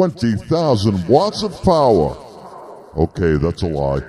20,000 watts of power. Okay, that's a lie.